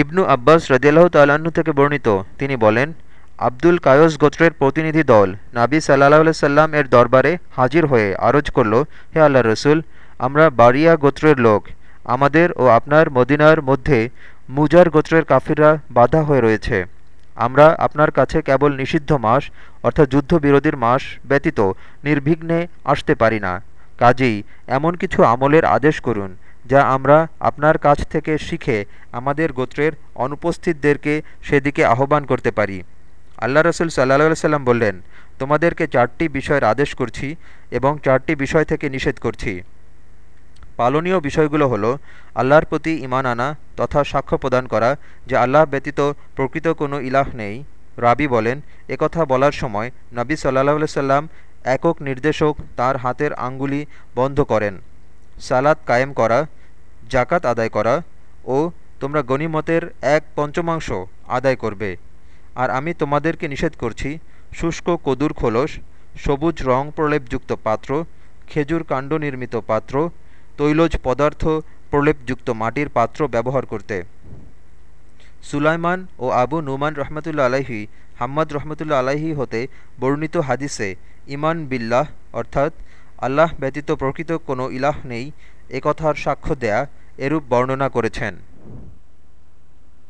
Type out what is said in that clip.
ইবনু আব্বাস রদিয়াল্লাহ তাল্লাহ্ন থেকে বর্ণিত। তিনি বলেন, আব্দুল কায়স গোত্রের প্রতিনিধি দল নাবি সাল্লাহ সাল্লাম এর দরবারে হাজির হয়ে আরজ করল, হে আল্লাহ রসুল, আমরা বারিয়া গোত্রের লোক। আমাদের ও আপনার মদিনার মধ্যে মুজার গোত্রের কাফিররা বাধা হয়ে রয়েছে। আমরা আপনার কাছে কেবল নিষিদ্ধ মাস, অর্থাৎ যুদ্ধবিরোধীর মাস ব্যতীত নির্বিঘ্নে আসতে পারি না। কাজেই এমন কিছু আমলের আদেশ করুন। যা আমরা আপনার কাছ থেকে শিখে আমাদের গোত্রের অনুপস্থিতদেরকে সেদিকে আহ্বান করতে পারি। আল্লাহ রসুল সাল্লা সাল্লাম বললেন, তোমাদেরকে চারটি বিষয়ের আদেশ করছি এবং চারটি বিষয় থেকে নিষেধ করছি। পালনীয় বিষয়গুলো হলো, আল্লাহর প্রতি ইমান আনা তথা সাক্ষ্য প্রদান করা, যে আল্লাহ ব্যতীত প্রকৃত কোনো ইলাহ নেই। রাবি বলেন একথা বলার সময় নবী সাল্লাহ সাল্লাম একক নির্দেশক তার হাতের আঙ্গুলি বন্ধ করেন। সালাত কায়েম করা জাকাত আদায় করা ও তোমরা গনিমতের এক পঞ্চমাংশ আদায় করবে। আর আমি তোমাদেরকে নিষেধ করছি, শুষ্ক কদুর খোলস, সবুজ রং প্রলেপযুক্ত পাত্র, খেজুর কাণ্ড নির্মিত পাত্র, তৈলজ পদার্থ প্রলেপযুক্ত মাটির পাত্র ব্যবহার করতে। সুলাইমান ও আবু নুমান রহমতুল্লা আলাহি হাম্মদ রহমতুল্লা আলাহি হতে বর্ণিত হাদিসে ইমান বিল্লাহ অর্থাৎ আল্লাহ ব্যতীত প্রকৃত কোনো ইলাহ নেই, একথার সাক্ষ্য দেয়া এরূপ বর্ণনা করেছেন।